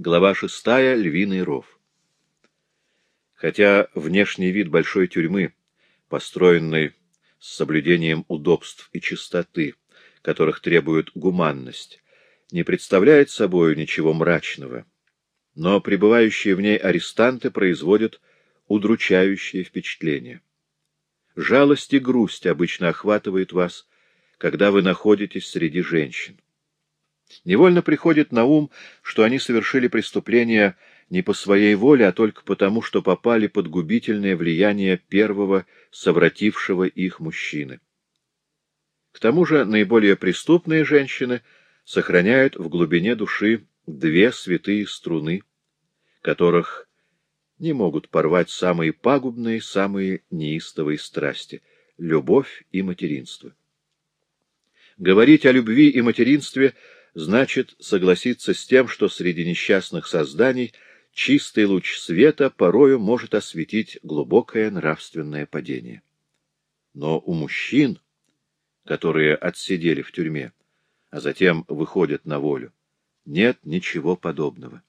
Глава шестая. Львиный ров. Хотя внешний вид большой тюрьмы, построенной с соблюдением удобств и чистоты, которых требует гуманность, не представляет собой ничего мрачного, но пребывающие в ней арестанты производят удручающее впечатление. Жалость и грусть обычно охватывает вас, когда вы находитесь среди женщин. Невольно приходит на ум, что они совершили преступление не по своей воле, а только потому, что попали под губительное влияние первого, совратившего их мужчины. К тому же наиболее преступные женщины сохраняют в глубине души две святые струны, которых не могут порвать самые пагубные, самые неистовые страсти — любовь и материнство. Говорить о любви и материнстве значит согласиться с тем, что среди несчастных созданий чистый луч света порою может осветить глубокое нравственное падение. Но у мужчин, которые отсидели в тюрьме, а затем выходят на волю, нет ничего подобного.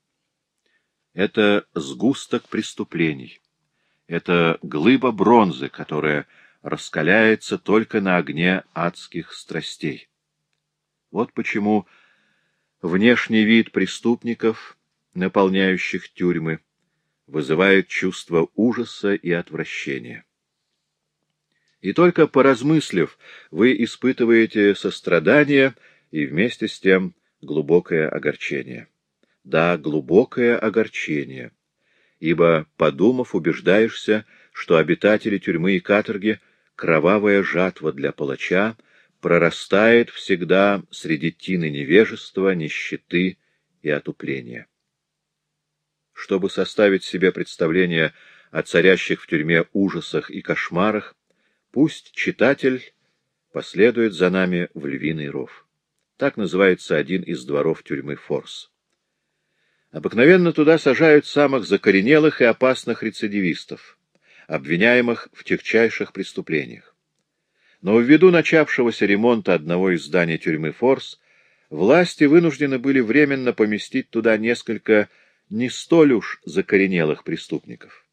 Это сгусток преступлений. Это глыба бронзы, которая раскаляется только на огне адских страстей. Вот почему внешний вид преступников, наполняющих тюрьмы, вызывает чувство ужаса и отвращения. И только поразмыслив, вы испытываете сострадание и вместе с тем глубокое огорчение да, глубокое огорчение, ибо, подумав, убеждаешься, что обитатели тюрьмы и каторги — кровавая жатва для палача, прорастает всегда среди тины невежества, нищеты и отупления. Чтобы составить себе представление о царящих в тюрьме ужасах и кошмарах, пусть читатель последует за нами в Львиный ров. Так называется один из дворов тюрьмы Форс. Обыкновенно туда сажают самых закоренелых и опасных рецидивистов, обвиняемых в тягчайших преступлениях. Но ввиду начавшегося ремонта одного из зданий тюрьмы Форс, власти вынуждены были временно поместить туда несколько не столь уж закоренелых преступников.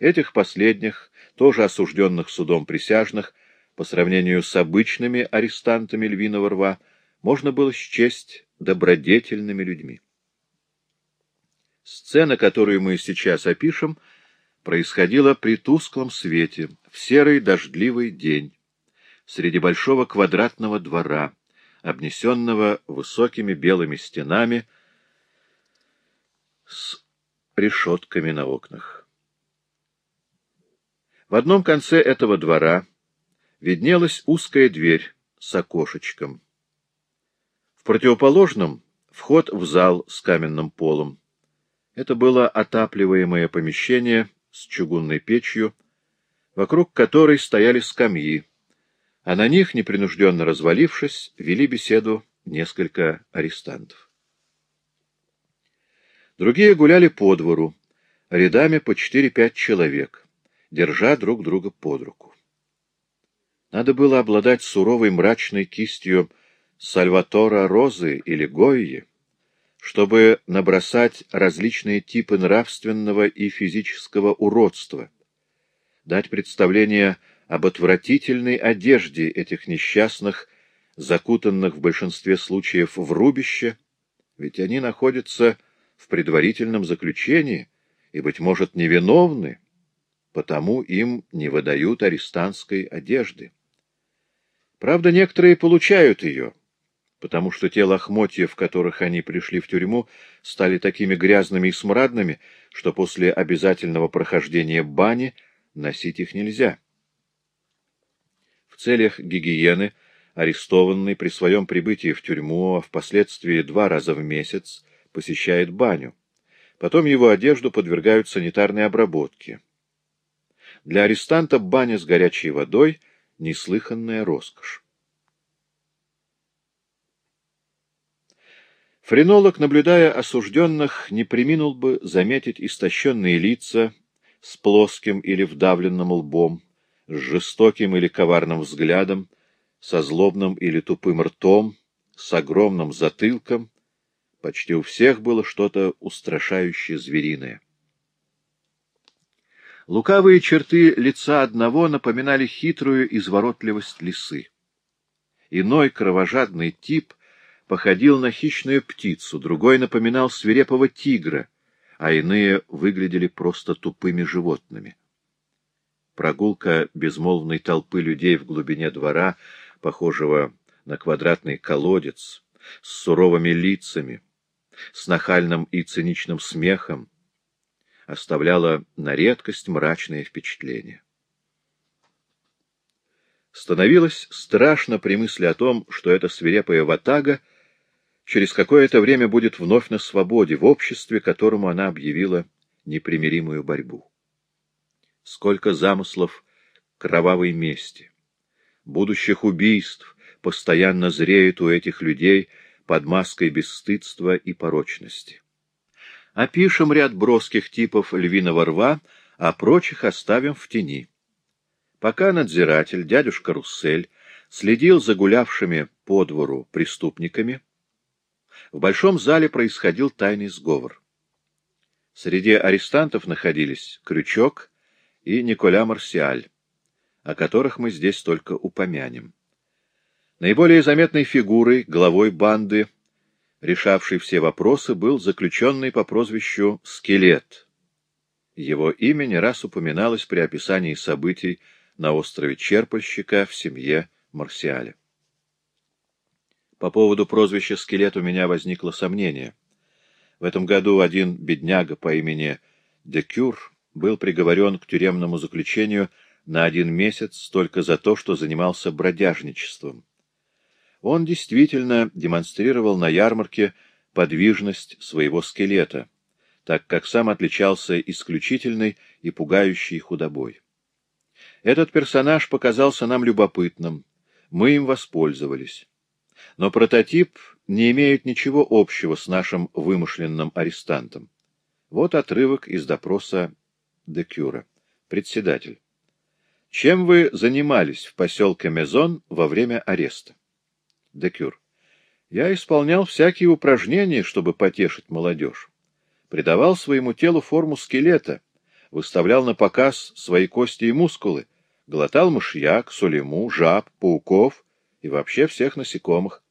Этих последних, тоже осужденных судом присяжных, по сравнению с обычными арестантами львиного рва, можно было счесть добродетельными людьми. Сцена, которую мы сейчас опишем, происходила при тусклом свете, в серый дождливый день, среди большого квадратного двора, обнесенного высокими белыми стенами с решетками на окнах. В одном конце этого двора виднелась узкая дверь с окошечком. В противоположном — вход в зал с каменным полом. Это было отапливаемое помещение с чугунной печью, вокруг которой стояли скамьи, а на них, непринужденно развалившись, вели беседу несколько арестантов. Другие гуляли по двору, рядами по четыре-пять человек, держа друг друга под руку. Надо было обладать суровой мрачной кистью Сальватора Розы или Гойи, чтобы набросать различные типы нравственного и физического уродства, дать представление об отвратительной одежде этих несчастных, закутанных в большинстве случаев в рубище, ведь они находятся в предварительном заключении и, быть может, невиновны, потому им не выдают арестантской одежды. Правда, некоторые получают ее — потому что те лохмотья, в которых они пришли в тюрьму, стали такими грязными и смрадными, что после обязательного прохождения бани носить их нельзя. Целях гигиены арестованный при своем прибытии в тюрьму, а впоследствии два раза в месяц посещает баню. Потом его одежду подвергают санитарной обработке. Для арестанта баня с горячей водой — неслыханная роскошь. Френолог, наблюдая осужденных, не приминул бы заметить истощенные лица с плоским или вдавленным лбом, с жестоким или коварным взглядом, со злобным или тупым ртом, с огромным затылком, почти у всех было что-то устрашающее звериное. Лукавые черты лица одного напоминали хитрую изворотливость лисы. Иной кровожадный тип походил на хищную птицу, другой напоминал свирепого тигра, а иные выглядели просто тупыми животными. Прогулка безмолвной толпы людей в глубине двора, похожего на квадратный колодец, с суровыми лицами, с нахальным и циничным смехом, оставляла на редкость мрачное впечатление. Становилось страшно при мысли о том, что эта свирепая ватага через какое-то время будет вновь на свободе, в обществе, которому она объявила непримиримую борьбу. Сколько замыслов кровавой мести, будущих убийств постоянно зреют у этих людей под маской бесстыдства и порочности. Опишем ряд броских типов львиного рва, а прочих оставим в тени. Пока надзиратель, дядюшка Руссель, следил за гулявшими по двору преступниками, в большом зале происходил тайный сговор. Среди арестантов находились Крючок и Николя Марсиаль, о которых мы здесь только упомянем. Наиболее заметной фигурой, главой банды, решавшей все вопросы, был заключенный по прозвищу Скелет. Его имя не раз упоминалось при описании событий на острове Черпальщика в семье Марсиаля. По поводу прозвища «Скелет» у меня возникло сомнение. В этом году один бедняга по имени Декюр был приговорен к тюремному заключению на один месяц только за то, что занимался бродяжничеством. Он действительно демонстрировал на ярмарке подвижность своего скелета, так как сам отличался исключительной и пугающей худобой. Этот персонаж показался нам любопытным, мы им воспользовались. Но прототип не имеет ничего общего с нашим вымышленным арестантом. Вот отрывок из допроса Декюра. Председатель. Чем вы занимались в поселке Мезон во время ареста? Декюр. Я исполнял всякие упражнения, чтобы потешить молодежь. Придавал своему телу форму скелета, выставлял на показ свои кости и мускулы, глотал мышьяк, солиму, жаб, пауков и вообще всех насекомых.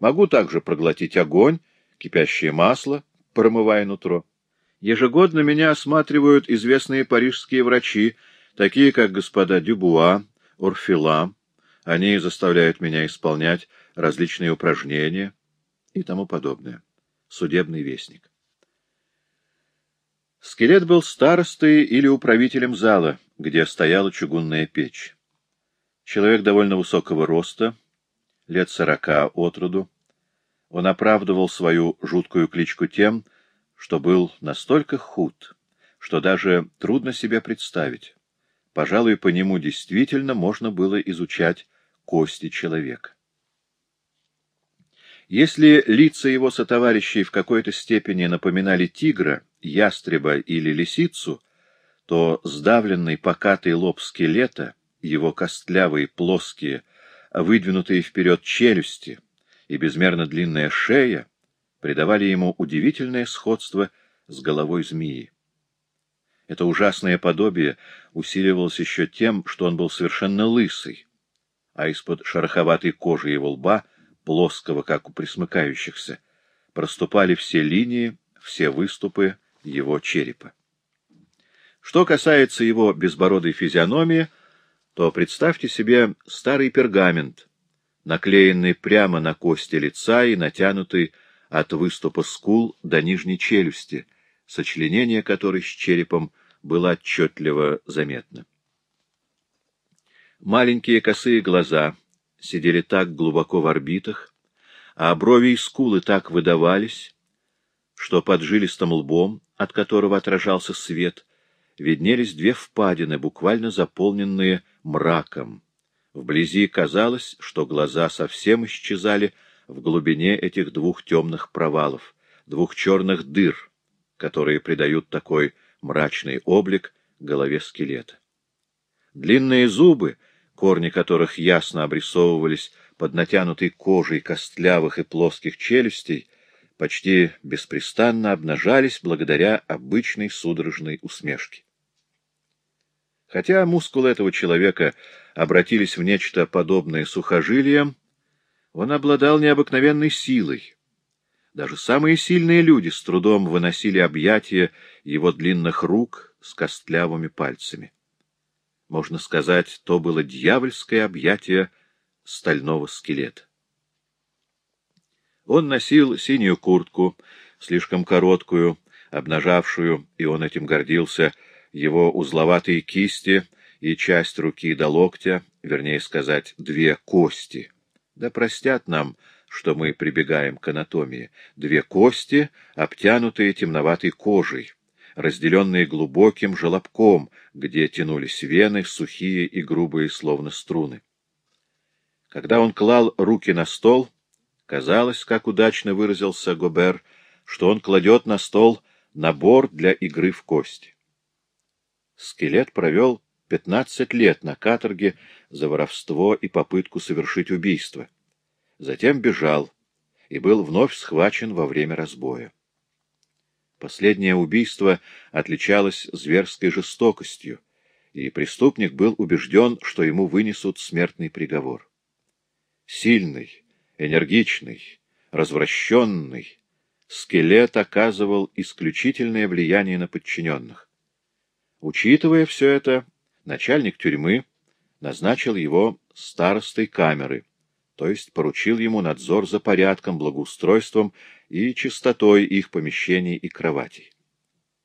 Могу также проглотить огонь, кипящее масло, промывая нутро. Ежегодно меня осматривают известные парижские врачи, такие как господа Дюбуа, Орфила. Они заставляют меня исполнять различные упражнения и тому подобное. Судебный вестник. Скелет был старостой или управителем зала, где стояла чугунная печь. Человек довольно высокого роста, лет сорока от роду. Он оправдывал свою жуткую кличку тем, что был настолько худ, что даже трудно себе представить. Пожалуй, по нему действительно можно было изучать кости человека. Если лица его сотоварищей в какой-то степени напоминали тигра, ястреба или лисицу, то сдавленный покатый лоб скелета, его костлявые, плоские, выдвинутые вперед челюсти и безмерно длинная шея придавали ему удивительное сходство с головой змеи. Это ужасное подобие усиливалось еще тем, что он был совершенно лысый, а из-под шероховатой кожи его лба, плоского, как у присмыкающихся, проступали все линии, все выступы его черепа. Что касается его безбородой физиономии, то представьте себе старый пергамент, наклеенный прямо на кости лица и натянутый от выступа скул до нижней челюсти, сочленение которой с черепом было отчетливо заметно. Маленькие косые глаза сидели так глубоко в орбитах, а брови и скулы так выдавались, что под жилистым лбом, от которого отражался свет, виднелись две впадины, буквально заполненные мраком. Вблизи казалось, что глаза совсем исчезали в глубине этих двух темных провалов, двух черных дыр, которые придают такой мрачный облик голове скелета. Длинные зубы, корни которых ясно обрисовывались под натянутой кожей костлявых и плоских челюстей, почти беспрестанно обнажались благодаря обычной судорожной усмешке. Хотя мускулы этого человека обратились в нечто подобное сухожилиям, он обладал необыкновенной силой. Даже самые сильные люди с трудом выносили объятия его длинных рук с костлявыми пальцами. Можно сказать, то было дьявольское объятие стального скелета. Он носил синюю куртку, слишком короткую, обнажавшую, и он этим гордился, его узловатые кисти и часть руки до локтя, вернее сказать, две кости. Да простят нам, что мы прибегаем к анатомии. Две кости, обтянутые темноватой кожей, разделенные глубоким желобком, где тянулись вены, сухие и грубые, словно струны. Когда он клал руки на стол, казалось, как удачно выразился Гобер, что он кладет на стол набор для игры в кости. Скелет провел пятнадцать лет на каторге за воровство и попытку совершить убийство. Затем бежал и был вновь схвачен во время разбоя. Последнее убийство отличалось зверской жестокостью, и преступник был убежден, что ему вынесут смертный приговор. Сильный, энергичный, развращенный, скелет оказывал исключительное влияние на подчиненных. Учитывая все это, начальник тюрьмы назначил его старостой камеры, то есть поручил ему надзор за порядком, благоустройством и чистотой их помещений и кроватей.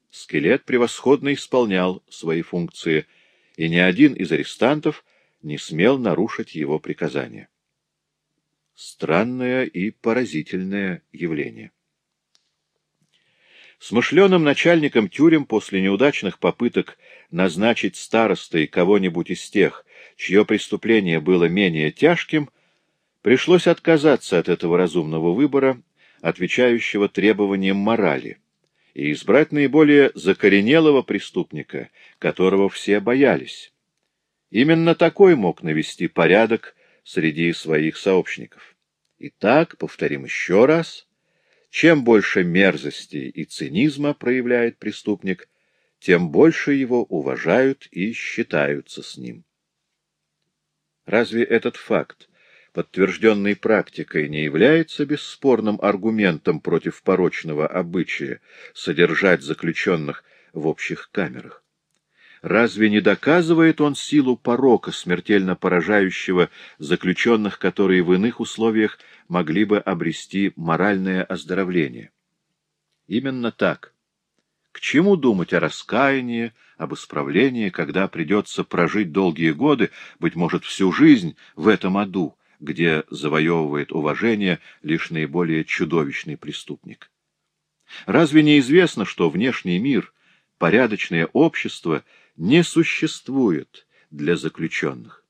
Скелет превосходно исполнял свои функции, и ни один из арестантов не смел нарушить его приказания. Странное и поразительное явление. Смышленым начальником тюрем после неудачных попыток назначить старостой кого-нибудь из тех, чье преступление было менее тяжким, пришлось отказаться от этого разумного выбора отвечающего требованиям морали, и избрать наиболее закоренелого преступника, которого все боялись. Именно такой мог навести порядок среди своих сообщников. Итак, повторим еще раз, чем больше мерзости и цинизма проявляет преступник, тем больше его уважают и считаются с ним. Разве этот факт подтвержденный практикой, не является бесспорным аргументом против порочного обычая содержать заключенных в общих камерах? Разве не доказывает он силу порока, смертельно поражающего заключенных, которые в иных условиях могли бы обрести моральное оздоровление? Именно так. К чему думать о раскаянии, об исправлении, когда придется прожить долгие годы, быть может, всю жизнь в этом аду, где завоевывает уважение лишь наиболее чудовищный преступник. Разве не известно, что внешний мир, порядочное общество не существует для заключенных?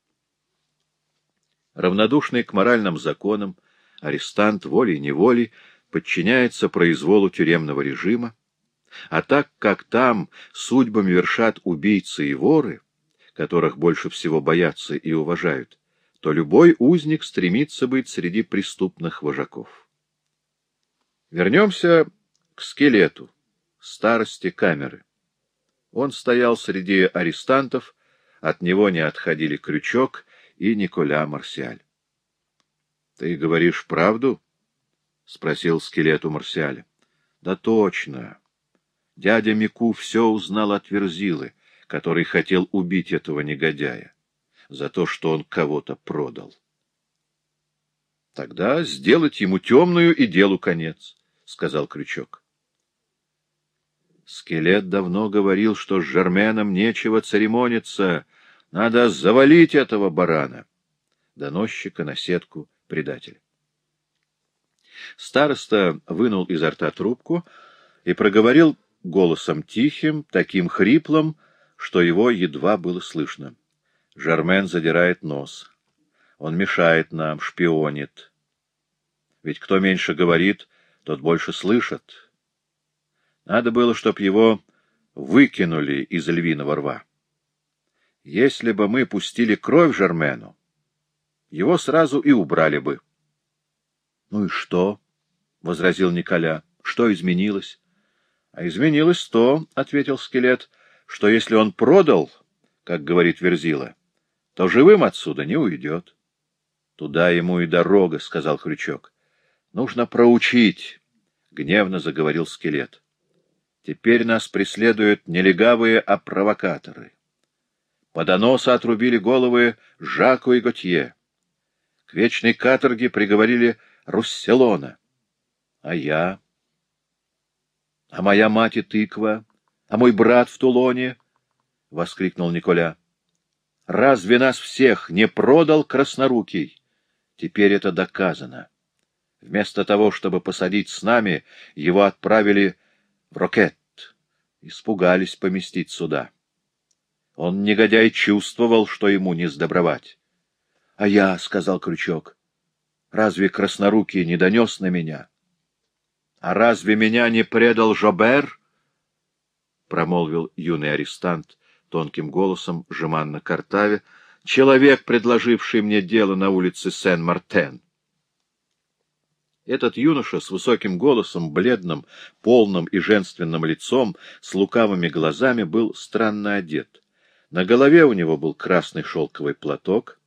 Равнодушный к моральным законам, арестант волей-неволей подчиняется произволу тюремного режима, а так как там судьбами вершат убийцы и воры, которых больше всего боятся и уважают, то любой узник стремится быть среди преступных вожаков. Вернемся к скелету, старости камеры. Он стоял среди арестантов, от него не отходили Крючок и Николя Марсиаль. — Ты говоришь правду? — спросил скелет у Марсиаля. — Да точно. Дядя Мику все узнал от Верзилы, который хотел убить этого негодяя за то, что он кого-то продал. Тогда сделать ему темную и делу конец, — сказал Крючок. Скелет давно говорил, что с Жерменом нечего церемониться, надо завалить этого барана. Доносчика на сетку предателя. Староста вынул изо рта трубку и проговорил голосом тихим, таким хриплым, что его едва было слышно. Жармен задирает нос. Он мешает нам, шпионит. Ведь кто меньше говорит, тот больше слышит. Надо было, чтоб его выкинули из львиного рва. Если бы мы пустили кровь Жармену, его сразу и убрали бы. — Ну и что? — возразил Николя. — Что изменилось? — А изменилось то, — ответил скелет, — что если он продал, как говорит Верзила, то живым отсюда не уйдет. — Туда ему и дорога, — сказал Крючок. — Нужно проучить, — гневно заговорил скелет. — Теперь нас преследуют не легавые, а провокаторы. По доносу отрубили головы Жаку и Готье. К вечной каторге приговорили Русселона. А я? А моя мать и тыква? А мой брат в Тулоне? — воскликнул Николя. — Разве нас всех не продал краснорукий? Теперь это доказано. Вместо того, чтобы посадить с нами, его отправили в Рокет. Испугались поместить сюда. Он, негодяй, чувствовал, что ему не сдобровать. — А я, — сказал Крючок, — разве краснорукий не донес на меня? — А разве меня не предал Жобер? — промолвил юный арестант тонким голосом Жеманна Картаве, человек, предложивший мне дело на улице Сен-Мартен. Этот юноша с высоким голосом, бледным, полным и женственным лицом, с лукавыми глазами, был странно одет. На голове у него был красный шелковый платок,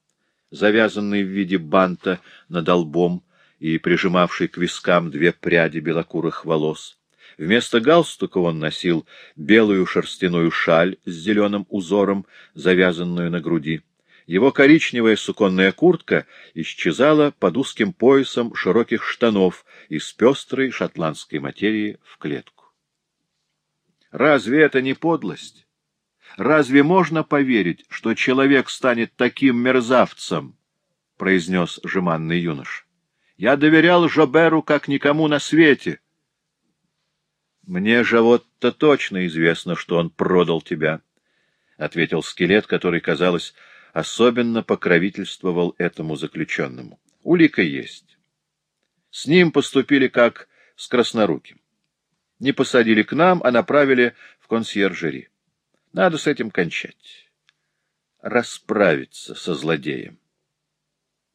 завязанный в виде банта над лбом и прижимавший к вискам две пряди белокурых волос. Вместо галстука он носил белую шерстяную шаль с зеленым узором, завязанную на груди. Его коричневая суконная куртка исчезала под узким поясом широких штанов из пестрой шотландской материи в клетку. Разве это не подлость? Разве можно поверить, что человек станет таким мерзавцем? — произнес жеманный юнош. — Я доверял Жоберу как никому на свете. — Мне же вот-то точно известно, что он продал тебя, — ответил скелет, который, казалось, особенно покровительствовал этому заключенному. Улика есть. С ним поступили как с красноруким. Не посадили к нам, а направили в консьержери. Надо с этим кончать. Расправиться со злодеем.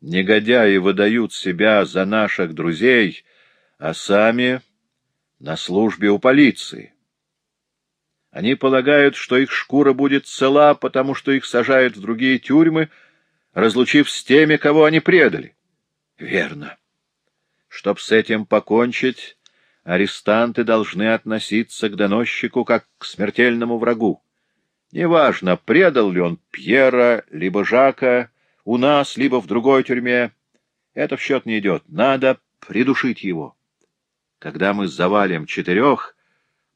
Негодяи выдают себя за наших друзей, а сами на службе у полиции. Они полагают, что их шкура будет цела, потому что их сажают в другие тюрьмы, разлучив с теми, кого они предали. Верно. Чтоб с этим покончить, арестанты должны относиться к доносчику как к смертельному врагу. Неважно, предал ли он Пьера, либо Жака, у нас, либо в другой тюрьме. Это в счет не идет. Надо придушить его. Когда мы завалим четырех,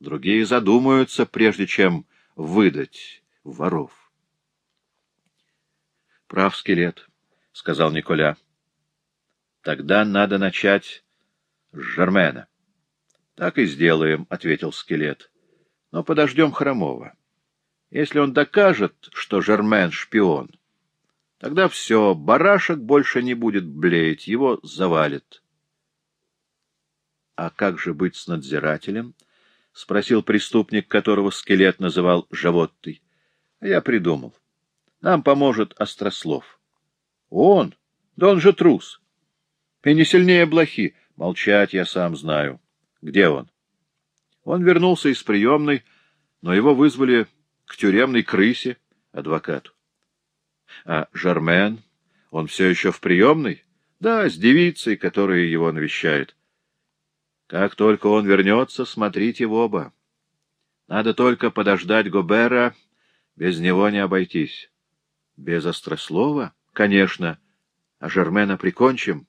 другие задумаются, прежде чем выдать воров. — Прав скелет, — сказал Николя. — Тогда надо начать с Жермена. — Так и сделаем, — ответил скелет. — Но подождем Хромова. Если он докажет, что Жермен — шпион, тогда все, барашек больше не будет блеять, его завалит. — А как же быть с надзирателем? — спросил преступник, которого скелет называл Жавоттой. — Я придумал. Нам поможет Острослов. — Он? Да он же трус. И не сильнее блохи. Молчать я сам знаю. Где он? Он вернулся из приемной, но его вызвали к тюремной крысе, адвокату. А Жармен, он все еще в приемной? Да, с девицей, которая его навещает. Как только он вернется, смотрите в оба. Надо только подождать Гобера, без него не обойтись. Без острослова? Конечно. А Жермена прикончим?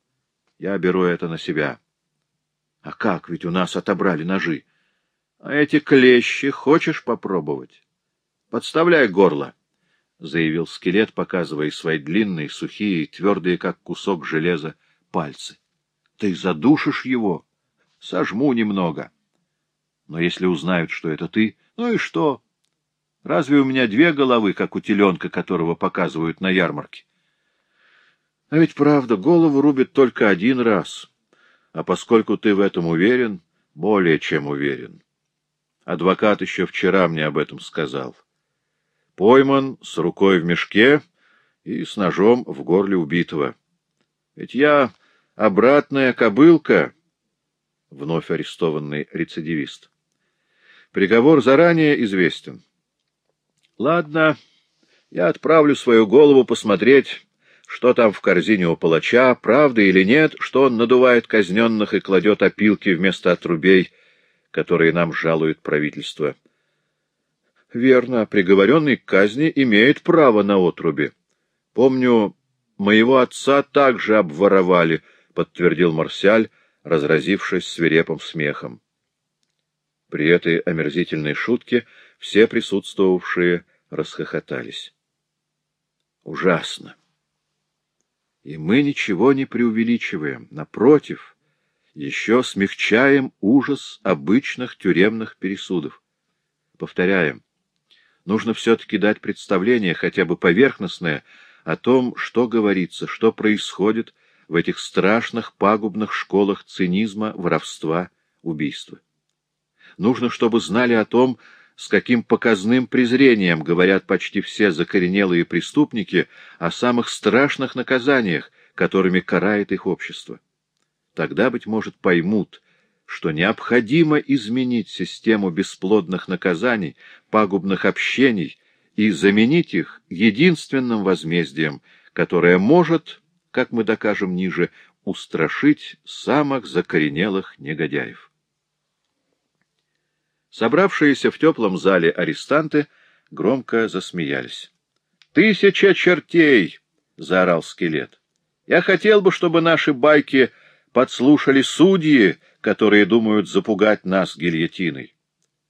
Я беру это на себя. А как, ведь у нас отобрали ножи. А эти клещи хочешь попробовать? Подставляй горло, — заявил скелет, показывая свои длинные, сухие твердые, как кусок железа, пальцы. — Ты задушишь его? Сожму немного. Но если узнают, что это ты, ну и что? Разве у меня две головы, как у теленка, которого показывают на ярмарке? А ведь правда, голову рубят только один раз. А поскольку ты в этом уверен, более чем уверен. Адвокат еще вчера мне об этом сказал. Пойман с рукой в мешке и с ножом в горле убитого. Ведь я обратная кобылка. Вновь арестованный рецидивист. Приговор заранее известен. Ладно, я отправлю свою голову посмотреть, что там в корзине у палача, правда или нет, что он надувает казненных и кладет опилки вместо отрубей, которые нам жалует правительство. Верно, приговоренный к казни имеет право на отруби. Помню, моего отца также обворовали, — подтвердил Марсиаль, разразившись свирепым смехом. При этой омерзительной шутке все присутствовавшие расхохотались. Ужасно. И мы ничего не преувеличиваем. Напротив, еще смягчаем ужас обычных тюремных пересудов. Повторяем, нужно все-таки дать представление, хотя бы поверхностное, о том, что говорится, что происходит в этих страшных пагубных школах цинизма, воровства, убийства. Нужно, чтобы знали о том, с каким показным презрением говорят почти все закоренелые преступники о самых страшных наказаниях, которыми карает их общество. Тогда, быть может, поймут, что необходимо изменить систему бесплодных наказаний, пагубных общений и заменить их единственным возмездием, которое может, как мы докажем ниже, устрашить самых закоренелых негодяев. Собравшиеся в теплом зале арестанты громко засмеялись. «Тысяча чертей!» — заорал скелет. «Я хотел бы, чтобы наши байки подслушали судьи, которые думают запугать нас гильотиной.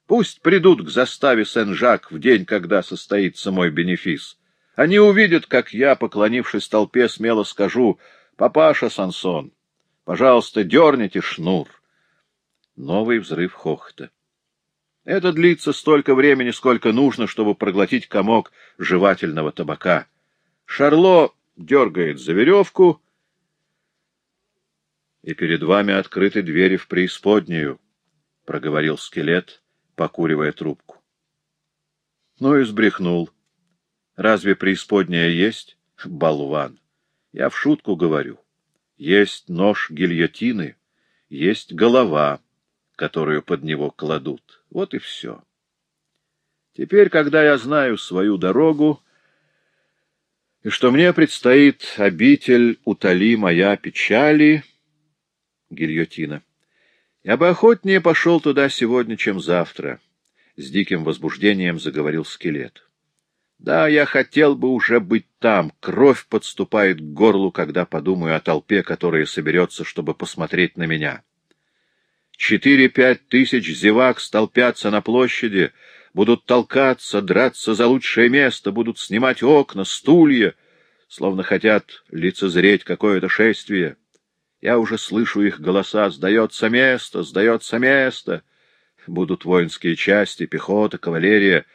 Пусть придут к заставе Сен-Жак в день, когда состоится мой бенефис. Они увидят, как я, поклонившись толпе, смело скажу «Папаша Сансон, пожалуйста, дерните шнур». Новый взрыв хохота. Это длится столько времени, сколько нужно, чтобы проглотить комок жевательного табака. Шарло дергает за веревку, и перед вами открыты двери в преисподнюю, — проговорил скелет, покуривая трубку. Ну и сбрехнул. Разве преисподняя есть? Болван. Я в шутку говорю. Есть нож гильотины, есть голова, которую под него кладут. Вот и все. Теперь, когда я знаю свою дорогу, и что мне предстоит обитель «Утоли моя печали» гильотина, я бы охотнее пошел туда сегодня, чем завтра. С диким возбуждением заговорил скелет. Да, я хотел бы уже быть там. Кровь подступает к горлу, когда подумаю о толпе, которая соберется, чтобы посмотреть на меня. Четыре-пять тысяч зевак столпятся на площади, будут толкаться, драться за лучшее место, будут снимать окна, стулья, словно хотят лицезреть какое-то шествие. Я уже слышу их голоса «Сдается место! Сдается место!» Будут воинские части, пехота, кавалерия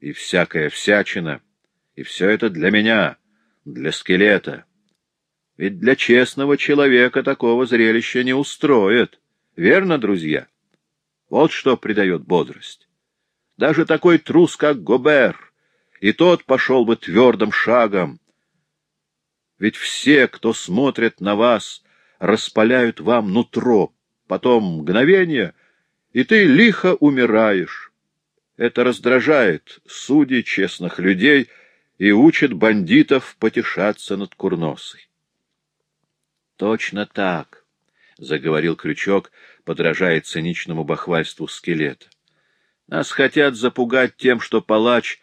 и всякая всячина. И все это для меня, для скелета. Ведь для честного человека такого зрелища не устроит. Верно, друзья? Вот что придает бодрость. Даже такой трус, как Гобер, и тот пошел бы твердым шагом. Ведь все, кто смотрит на вас, распаляют вам нутро, потом мгновение, и ты лихо умираешь. Это раздражает судей честных людей и учит бандитов потешаться над курносой. Точно так. — заговорил Крючок, подражая циничному бахвальству скелета. — Нас хотят запугать тем, что палач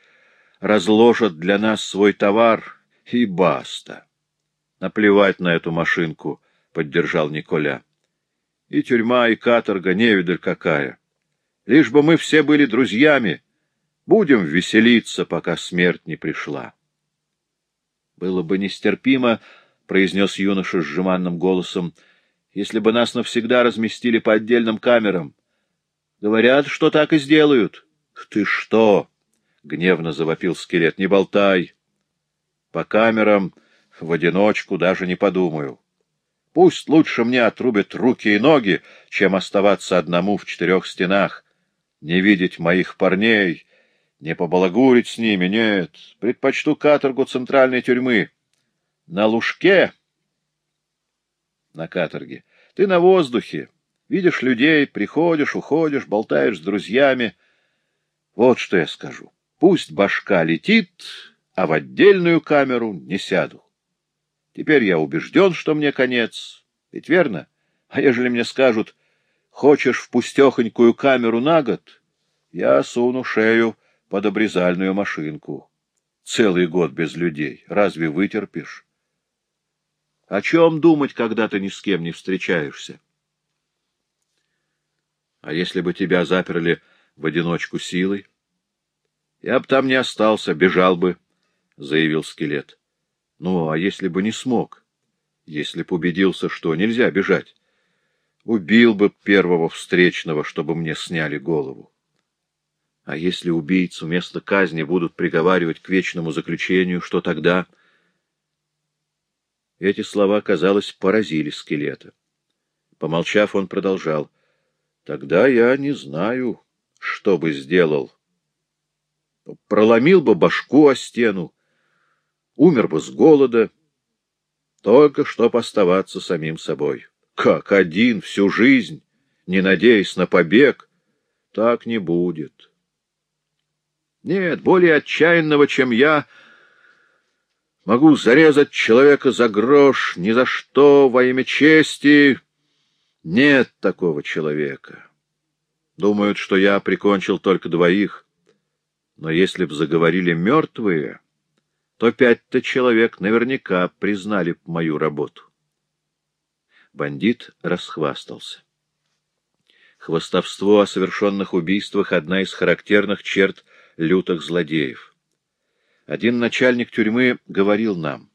разложит для нас свой товар, и баста. — Наплевать на эту машинку, — поддержал Николя. — И тюрьма, и каторга, невидаль какая. Лишь бы мы все были друзьями, будем веселиться, пока смерть не пришла. — Было бы нестерпимо, — произнес юноша с жеманным голосом, — если бы нас навсегда разместили по отдельным камерам. Говорят, что так и сделают. — Ты что? — гневно завопил скелет. — Не болтай. По камерам в одиночку даже не подумаю. Пусть лучше мне отрубят руки и ноги, чем оставаться одному в четырех стенах, не видеть моих парней, не побалагурить с ними, нет. Предпочту каторгу центральной тюрьмы. На лужке на каторге. Ты на воздухе, Видишь людей, приходишь, уходишь, болтаешь с друзьями. Вот что я скажу. Пусть башка летит, а в отдельную камеру не сяду. Теперь я убежден, что мне конец. Ведь верно? А ежели мне скажут, хочешь в пустехонькую камеру на год, я суну шею под обрезальную машинку. Целый год без людей. Разве вытерпишь? О чем думать, когда ты ни с кем не встречаешься? А если бы тебя заперли в одиночку силой? Я бы там не остался, бежал бы, — заявил скелет. Ну, а если бы не смог? Если б убедился, что нельзя бежать? Убил бы первого встречного, чтобы мне сняли голову. А если убийцу вместо казни будут приговаривать к вечному заключению, что тогда... Эти слова, казалось, поразили скелета. Помолчав, он продолжал. — Тогда я не знаю, что бы сделал. Проломил бы башку о стену, умер бы с голода, только чтоб оставаться самим собой. Как один всю жизнь, не надеясь на побег, так не будет. Нет, более отчаянного, чем я, могу зарезать человека за грош, ни за что, во имя чести. Нет такого человека. Думают, что я прикончил только двоих. Но если б заговорили мертвые, то пять-то человек наверняка признали б мою работу. Бандит расхвастался. Хвостовство о совершенных убийствах — одна из характерных черт лютых злодеев. Один начальник тюрьмы говорил нам,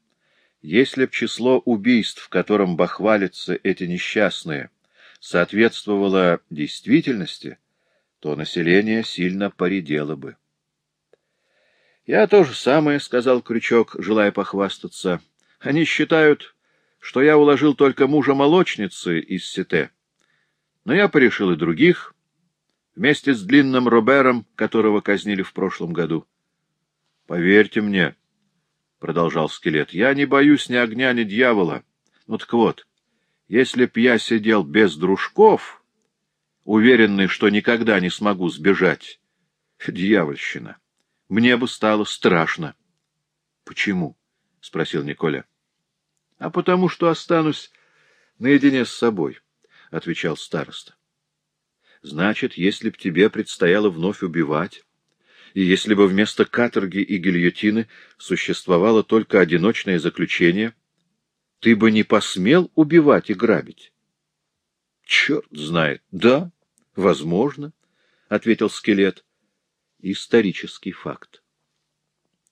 если б число убийств, в котором бахвалятся эти несчастные, соответствовало действительности, то население сильно поредело бы. «Я то же самое», — сказал Крючок, желая похвастаться. «Они считают, что я уложил только мужа молочницы из Сите. Но я порешил и других, вместе с длинным Робером, которого казнили в прошлом году. — Поверьте мне, — продолжал скелет, — я не боюсь ни огня, ни дьявола. Ну так вот, если б я сидел без дружков, уверенный, что никогда не смогу сбежать, дьявольщина, мне бы стало страшно. — Почему? — спросил Николя. — А потому что останусь наедине с собой, — отвечал староста. Значит, если б тебе предстояло вновь убивать, и если бы вместо каторги и гильотины существовало только одиночное заключение, ты бы не посмел убивать и грабить? — Черт знает. — Да, возможно, — ответил скелет. Исторический факт.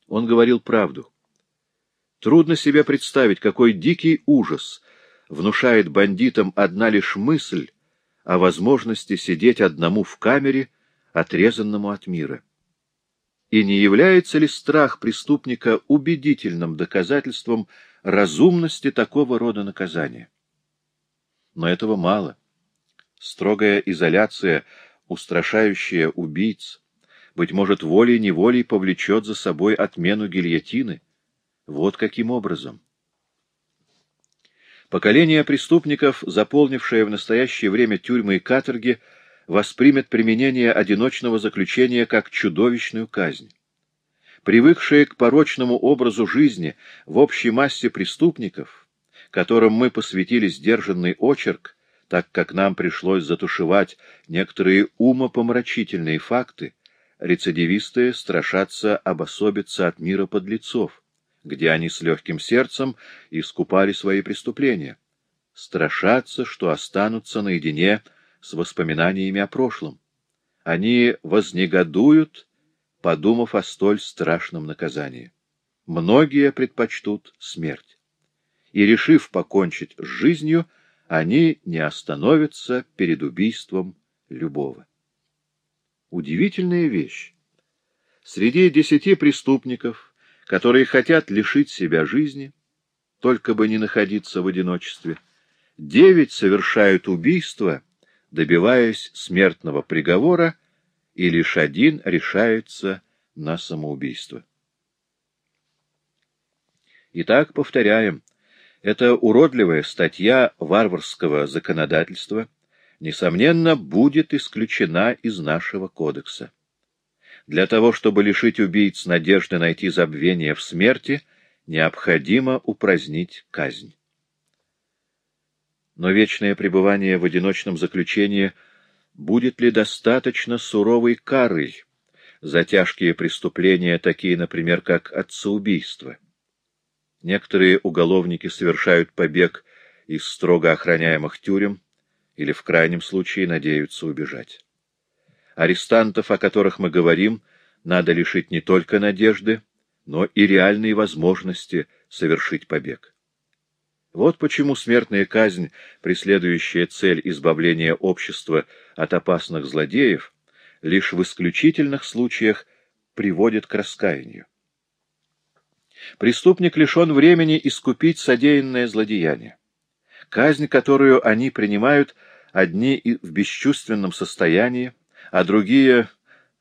Он говорил правду. Трудно себе представить, какой дикий ужас внушает бандитам одна лишь мысль о возможности сидеть одному в камере, отрезанному от мира. И не является ли страх преступника убедительным доказательством разумности такого рода наказания? Но этого мало. Строгая изоляция, устрашающая убийц, быть может, волей-неволей повлечет за собой отмену гильотины. Вот каким образом. Поколение преступников, заполнившее в настоящее время тюрьмы и каторги, воспримет применение одиночного заключения как чудовищную казнь. Привыкшие к порочному образу жизни в общей массе преступников, которым мы посвятили сдержанный очерк, так как нам пришлось затушевать некоторые умопомрачительные факты, рецидивисты страшатся обособиться от мира подлецов где они с легким сердцем искупали свои преступления, страшатся, что останутся наедине с воспоминаниями о прошлом. Они вознегодуют, подумав о столь страшном наказании. Многие предпочтут смерть. И, решив покончить с жизнью, они не остановятся перед убийством любого. Удивительная вещь. Среди десяти преступников, которые хотят лишить себя жизни, только бы не находиться в одиночестве. Девять совершают убийство, добиваясь смертного приговора, и лишь один решается на самоубийство. Итак, повторяем, эта уродливая статья варварского законодательства несомненно, будет исключена из нашего кодекса. Для того, чтобы лишить убийц надежды найти забвение в смерти, необходимо упразднить казнь. Но вечное пребывание в одиночном заключении будет ли достаточно суровой карой за тяжкие преступления, такие, например, как отцеубийство? Некоторые уголовники совершают побег из строго охраняемых тюрем или, в крайнем случае, надеются убежать. Арестантов, о которых мы говорим, надо лишить не только надежды, но и реальной возможности совершить побег. Вот почему смертная казнь, преследующая цель избавления общества от опасных злодеев, лишь в исключительных случаях приводит к раскаянию. Преступник лишен времени искупить содеянное злодеяние. Казнь, которую они принимают, одни в бесчувственном состоянии, а другие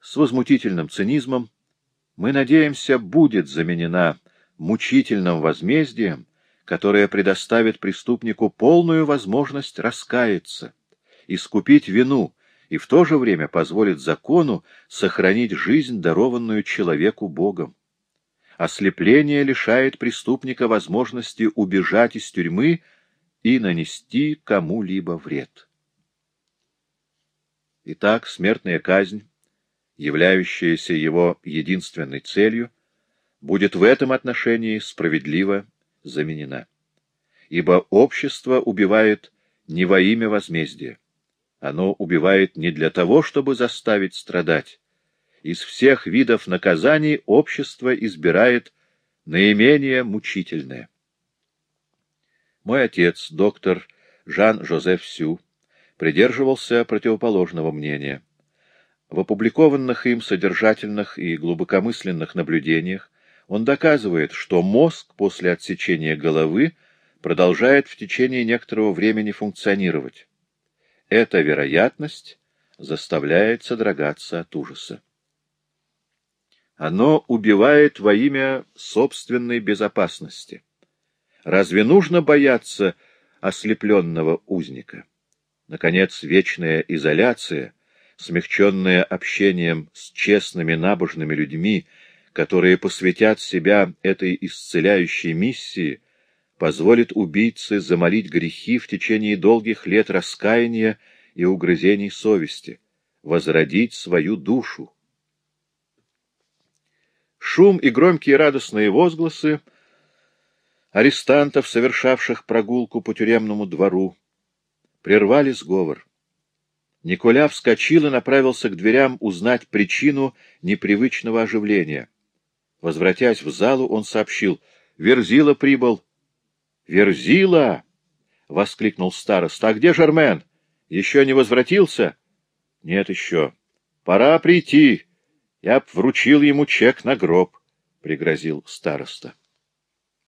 с возмутительным цинизмом, мы надеемся, будет заменена мучительным возмездием, которое предоставит преступнику полную возможность раскаяться, искупить вину и в то же время позволит закону сохранить жизнь, дарованную человеку Богом. Ослепление лишает преступника возможности убежать из тюрьмы и нанести кому-либо вред. Итак, смертная казнь, являющаяся его единственной целью, будет в этом отношении справедливо заменена. Ибо общество убивает не во имя возмездия. Оно убивает не для того, чтобы заставить страдать, из всех видов наказаний общество избирает наименее мучительное. Мой отец, доктор Жан-Жозеф Сю, придерживался противоположного мнения. В опубликованных им содержательных и глубокомысленных наблюдениях он доказывает, что мозг после отсечения головы продолжает в течение некоторого времени функционировать. Эта вероятность заставляет содрогаться от ужаса. Оно убивает во имя собственной безопасности. Разве нужно бояться ослепленного узника? Наконец, вечная изоляция, смягченная общением с честными набожными людьми, которые посвятят себя этой исцеляющей миссии, позволит убийце замолить грехи в течение долгих лет раскаяния и угрызений совести, возродить свою душу. Шум и громкие радостные возгласы арестантов, совершавших прогулку по тюремному двору, прервали сговор. Николя вскочил и направился к дверям узнать причину непривычного оживления. Возвратясь в залу, он сообщил, «Верзила прибыл». «Верзила!» — воскликнул староста. «А где Жермен? Еще не возвратился?» «Нет еще. Пора прийти. Я б вручил ему чек на гроб», — пригрозил староста.